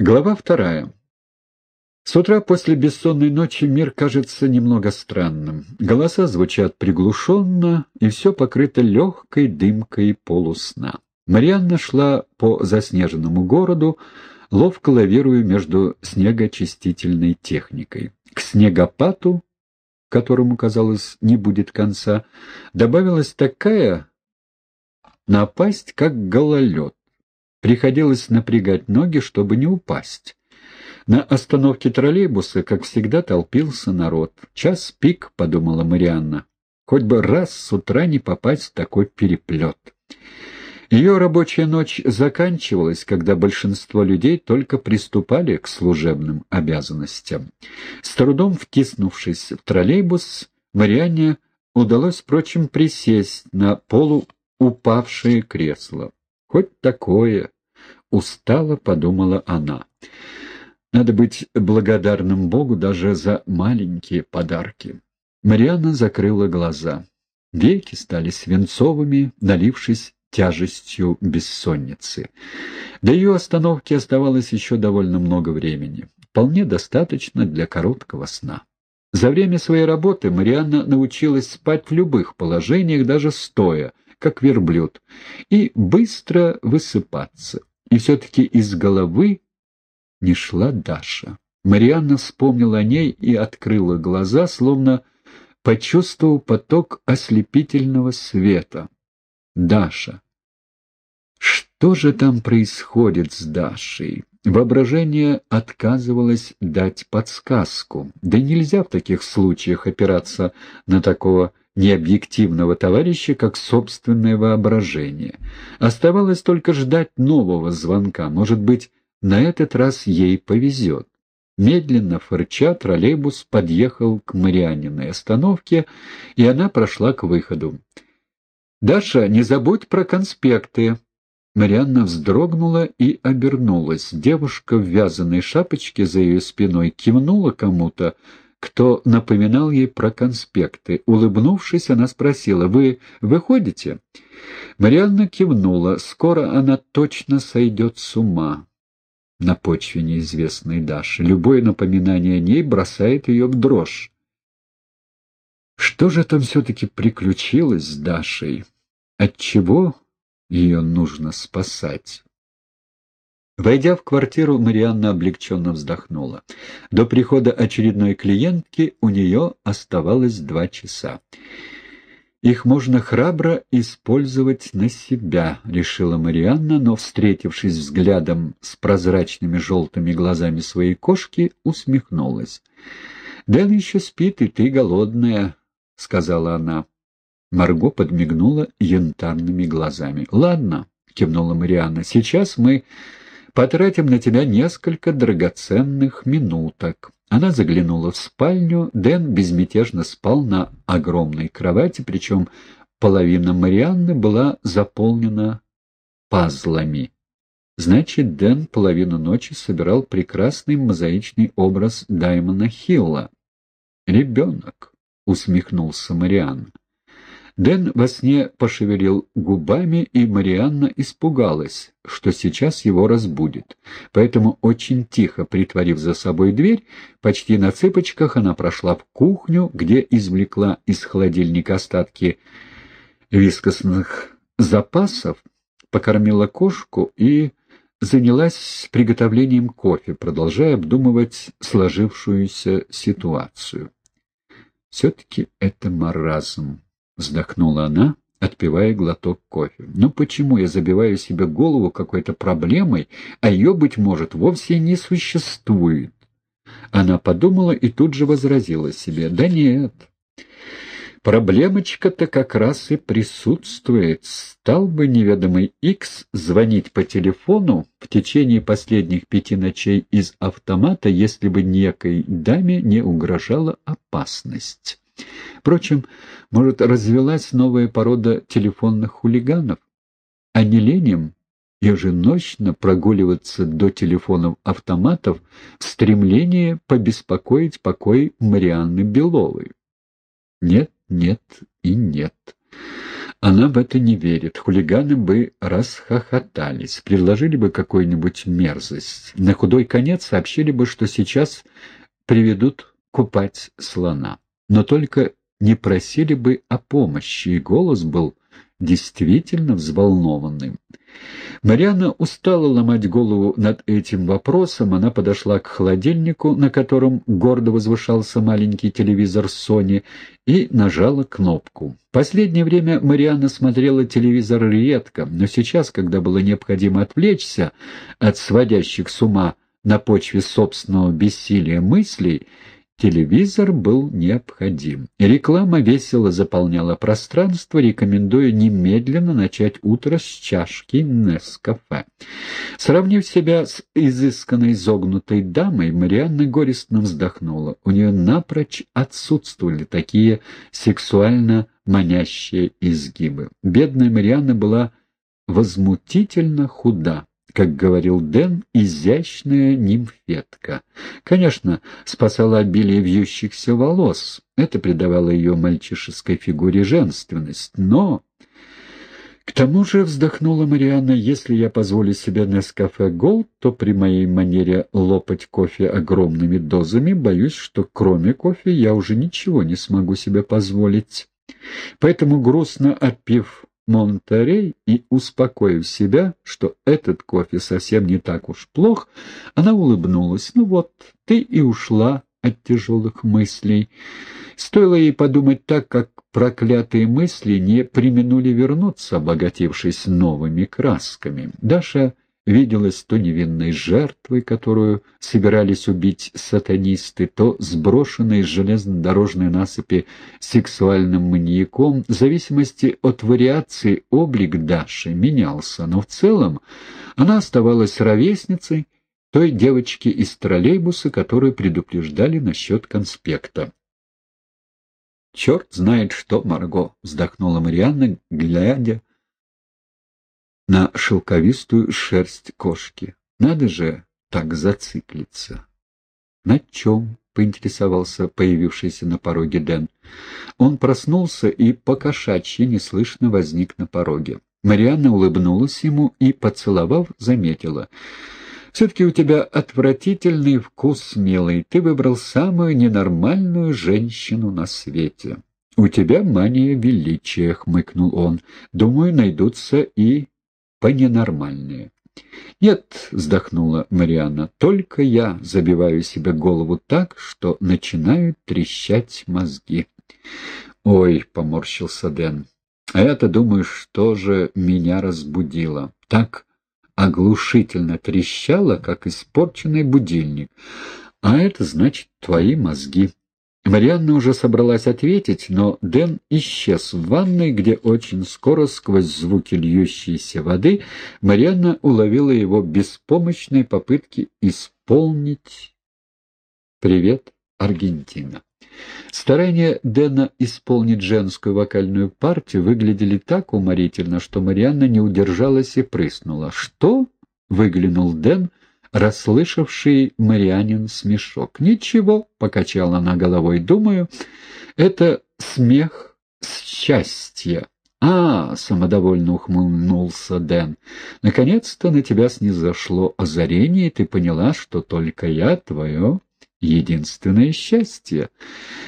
Глава вторая. С утра после бессонной ночи мир кажется немного странным. Голоса звучат приглушенно, и все покрыто легкой дымкой полусна. Марианна шла по заснеженному городу, ловко лавируя между снегочистительной техникой. К снегопаду, которому, казалось, не будет конца, добавилась такая напасть, как гололед. Приходилось напрягать ноги, чтобы не упасть. На остановке троллейбуса, как всегда, толпился народ. «Час пик», — подумала Марианна. «Хоть бы раз с утра не попасть в такой переплет». Ее рабочая ночь заканчивалась, когда большинство людей только приступали к служебным обязанностям. С трудом втиснувшись в троллейбус, Марианне удалось, впрочем, присесть на полуупавшее кресло. Хоть такое, устало подумала она. Надо быть благодарным Богу даже за маленькие подарки. Марианна закрыла глаза. Веки стали свинцовыми, налившись тяжестью бессонницы. До ее остановки оставалось еще довольно много времени. Вполне достаточно для короткого сна. За время своей работы Марианна научилась спать в любых положениях, даже стоя, как верблюд, и быстро высыпаться. И все-таки из головы не шла Даша. Марианна вспомнила о ней и открыла глаза, словно почувствовал поток ослепительного света. Даша. Что же там происходит с Дашей? Воображение отказывалось дать подсказку. Да нельзя в таких случаях опираться на такого необъективного товарища, как собственное воображение. Оставалось только ждать нового звонка. Может быть, на этот раз ей повезет. Медленно фырча троллейбус подъехал к Марианиной остановке, и она прошла к выходу. «Даша, не забудь про конспекты!» Марианна вздрогнула и обернулась. Девушка в вязаной шапочке за ее спиной кивнула кому-то, кто напоминал ей про конспекты. Улыбнувшись, она спросила, «Вы выходите?» Марианна кивнула. Скоро она точно сойдет с ума на почве неизвестной Даши. Любое напоминание о ней бросает ее в дрожь. Что же там все-таки приключилось с Дашей? Отчего ее нужно спасать? Войдя в квартиру, Марианна облегченно вздохнула. До прихода очередной клиентки у нее оставалось два часа. «Их можно храбро использовать на себя», — решила Марианна, но, встретившись взглядом с прозрачными желтыми глазами своей кошки, усмехнулась. «Дэн еще спит, и ты голодная», — сказала она. Марго подмигнула янтарными глазами. «Ладно», — кивнула Марианна, — «сейчас мы Потратим на тебя несколько драгоценных минуток». Она заглянула в спальню. Дэн безмятежно спал на огромной кровати, причем половина Марианны была заполнена пазлами. Значит, Дэн половину ночи собирал прекрасный мозаичный образ Даймона Хилла. «Ребенок», — усмехнулся Марианна. Дэн во сне пошевелил губами, и Марианна испугалась, что сейчас его разбудит. Поэтому, очень тихо притворив за собой дверь, почти на цыпочках она прошла в кухню, где извлекла из холодильника остатки вискосных запасов, покормила кошку и занялась приготовлением кофе, продолжая обдумывать сложившуюся ситуацию. Все-таки это маразм вздохнула она, отпивая глоток кофе. «Ну почему я забиваю себе голову какой-то проблемой, а ее, быть может, вовсе не существует?» Она подумала и тут же возразила себе. «Да нет, проблемочка-то как раз и присутствует. Стал бы неведомый Икс звонить по телефону в течение последних пяти ночей из автомата, если бы некой даме не угрожала опасность». Впрочем, может, развелась новая порода телефонных хулиганов? А не леним еженочно прогуливаться до телефонов-автоматов в стремлении побеспокоить покой Марианны Беловой? Нет, нет и нет. Она в это не верит. Хулиганы бы расхохотались, предложили бы какую-нибудь мерзость. На худой конец сообщили бы, что сейчас приведут купать слона. Но только не просили бы о помощи, и голос был действительно взволнованным. Марианна устала ломать голову над этим вопросом. Она подошла к холодильнику, на котором гордо возвышался маленький телевизор Sony, и нажала кнопку. Последнее время Марианна смотрела телевизор редко, но сейчас, когда было необходимо отвлечься от сводящих с ума на почве собственного бессилия мыслей, Телевизор был необходим. Реклама весело заполняла пространство, рекомендуя немедленно начать утро с чашки Нескафе. Сравнив себя с изысканной изогнутой дамой, Марианна горестно вздохнула. У нее напрочь отсутствовали такие сексуально манящие изгибы. Бедная Марианна была возмутительно худа как говорил Дэн, изящная нимфетка. Конечно, спасала обилие вьющихся волос. Это придавало ее мальчишеской фигуре женственность. Но... К тому же, вздохнула Марианна, если я позволю себе Нескафе Голд, то при моей манере лопать кофе огромными дозами, боюсь, что кроме кофе я уже ничего не смогу себе позволить. Поэтому, грустно отпив Монтерей и, успокоив себя, что этот кофе совсем не так уж плох, она улыбнулась. «Ну вот, ты и ушла от тяжелых мыслей». Стоило ей подумать так, как проклятые мысли не применули вернуться, обогатившись новыми красками. Даша виделась то невинной жертвой, которую собирались убить сатанисты, то сброшенной с железнодорожной насыпи сексуальным маньяком. В зависимости от вариации облик Даши менялся, но в целом она оставалась ровесницей той девочки из троллейбуса, которую предупреждали насчет конспекта. «Черт знает что, Марго!» — вздохнула Марианна, глядя на шелковистую шерсть кошки. Надо же так зациклиться. На чем? — поинтересовался появившийся на пороге Дэн. Он проснулся и покошачьи неслышно возник на пороге. Марианна улыбнулась ему и, поцеловав, заметила. «Все-таки у тебя отвратительный вкус, милый. Ты выбрал самую ненормальную женщину на свете». «У тебя мания величия», — хмыкнул он. «Думаю, найдутся и поненормальные. «Нет», — вздохнула Марианна, — «только я забиваю себе голову так, что начинают трещать мозги». «Ой», — поморщился Дэн, — «а я-то думаю, что же меня разбудило. Так оглушительно трещало, как испорченный будильник. А это значит твои мозги». Марианна уже собралась ответить, но Дэн исчез в ванной, где очень скоро, сквозь звуки льющейся воды, Марианна уловила его беспомощные попытки исполнить «Привет, Аргентина». Старания Дэна исполнить женскую вокальную партию выглядели так уморительно, что Марианна не удержалась и прыснула. «Что?» — выглянул Дэн, расслышавший Марианин смешок. «Ничего», — покачала она головой, — «думаю, это смех счастья». «А, — самодовольно ухмыльнулся Дэн, — наконец-то на тебя снизошло озарение, и ты поняла, что только я твое единственное счастье.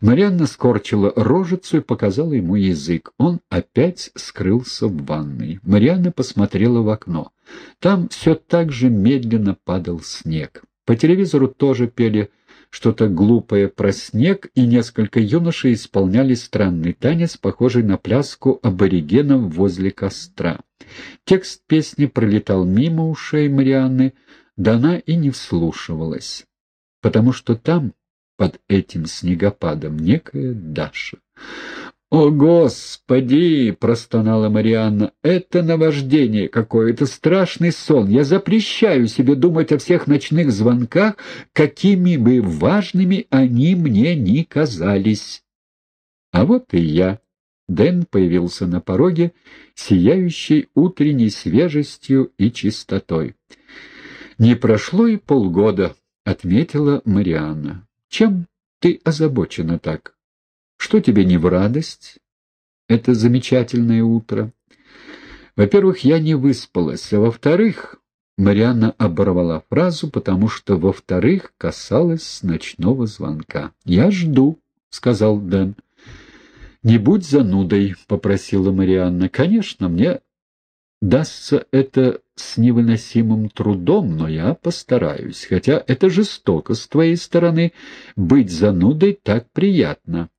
Марианна скорчила рожицу и показала ему язык. Он опять скрылся в ванной. Марианна посмотрела в окно. Там все так же медленно падал снег. По телевизору тоже пели что-то глупое про снег, и несколько юношей исполняли странный танец, похожий на пляску аборигенов возле костра. Текст песни пролетал мимо ушей Марианны, да она и не вслушивалась потому что там, под этим снегопадом, некая Даша. «О, Господи!» — простонала Марианна. «Это наваждение какое-то, страшный сон. Я запрещаю себе думать о всех ночных звонках, какими бы важными они мне ни казались». А вот и я. Дэн появился на пороге, сияющий утренней свежестью и чистотой. Не прошло и полгода, — отметила Марианна. — Чем ты озабочена так? Что тебе не в радость? это замечательное утро. Во-первых, я не выспалась, а во-вторых, Марианна оборвала фразу, потому что, во-вторых, касалась ночного звонка. «Я жду», — сказал Дэн. «Не будь занудой», — попросила Марианна. «Конечно, мне дастся это с невыносимым трудом, но я постараюсь, хотя это жестоко с твоей стороны. Быть занудой так приятно».